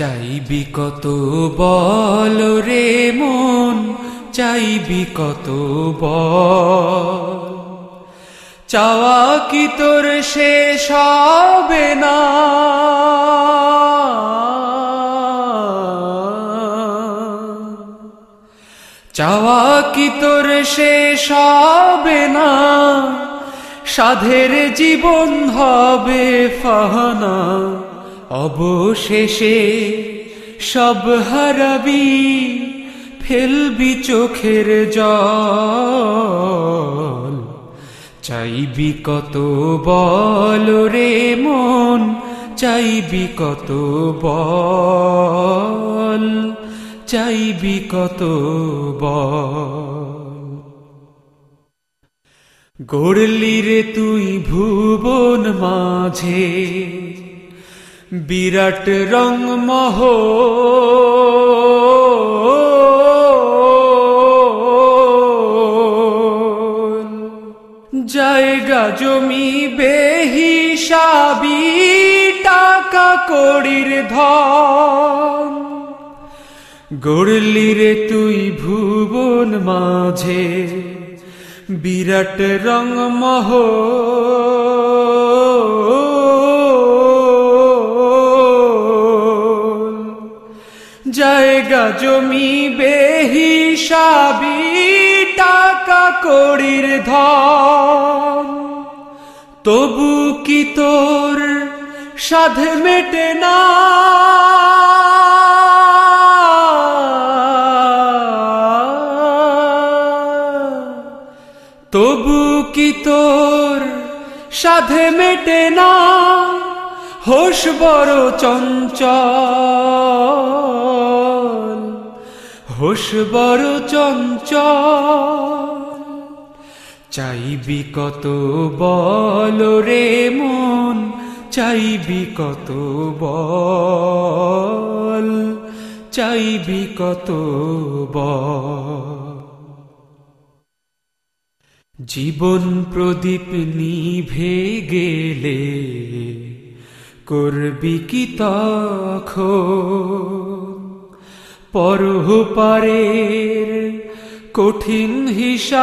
চাইবি কত বল রে মন, চাইবি কত চাওয়া কি তোর শেষ হবে না? চাওয়া কি তোর শেষ হবে না? সাধের জীবন হবে ফাহানা। অবশেষে সব হারাবি, ফেলবি চোখের জল। চাইবি কত বল রে মন, চাইবি কত বল, চাইবি কত বল। গড়লি রে তুই ভুবন মাঝে বিরাট রং মহ জায়গা জমি বেহিসাবি, টাকা কড়ির ধন। গড়লি রে তুই ভুবন মাঝে, বিরাট রং জায়গা জমি বেহিসাবি, টাকা কড়ির ধন। তবু কি তোর সাধে মেটে না? তবু কি তোর সাধে মেটে না? হোস বড় চঞ্চল। হোস বড় চঞ্চল। চাইবি কত বল রে মন, চাইবি কত বল, চাইবি কত বল। জীবন প্রদীপ নিভে গেলে, করবি কি তখ পরপারের কঠিন হিসাব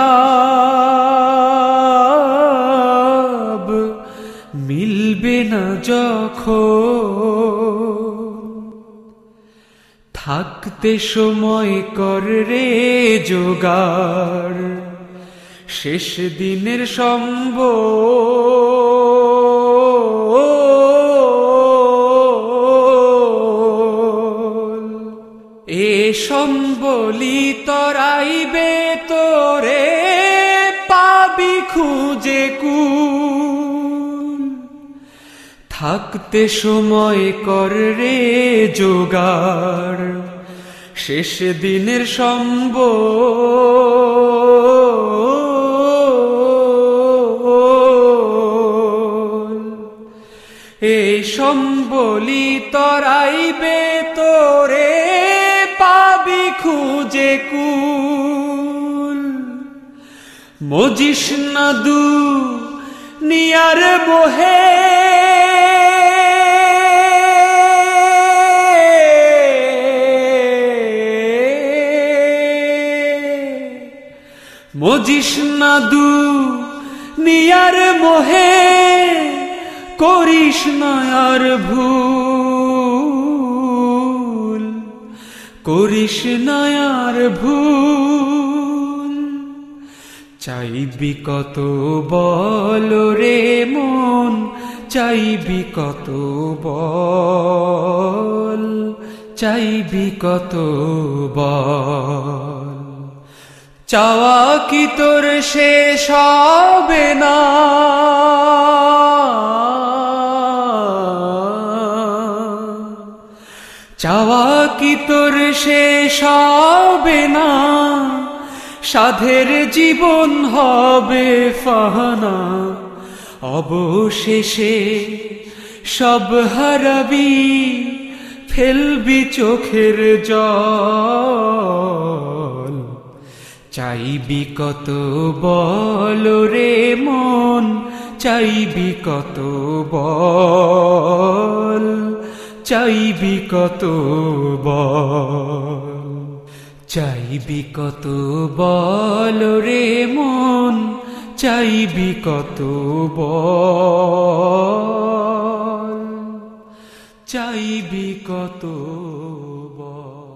মিলবে না যখন। থাকতে সময় কর রে জোগাড় শেষ দিনের সম্ভ এ সম্বলি তরাইবে তোরে, পাবি খুঁজে কু থাকতে সময় কর রে জোগাড়, শেষ দিনের সম্বল। এই সম্বলি তরাইবে তোরে পাবি খুঁজে কুল। মজিস না দু নিয়ার মোহে। মজিস না দু নিয়ার মোহে। করিস নয়ার ভুল। করিস নয়ার ভুল। চাইবি কত বল রে মন, চাইবি কত বল, চাইবি কত বল। চাওয়া কি তোর শেষ হবে না? শেষ হবে না, সাধের জীবন হবে ফাহানা। অবশেষে সব হারাবি, ফেলবি চোখের জল। চাইবি কত বল রে মন, চাইবি কত বল। চাইবি কত বল? চাইবি কত বল রে মন? চাইবি কত বল? চাইবি কত বল?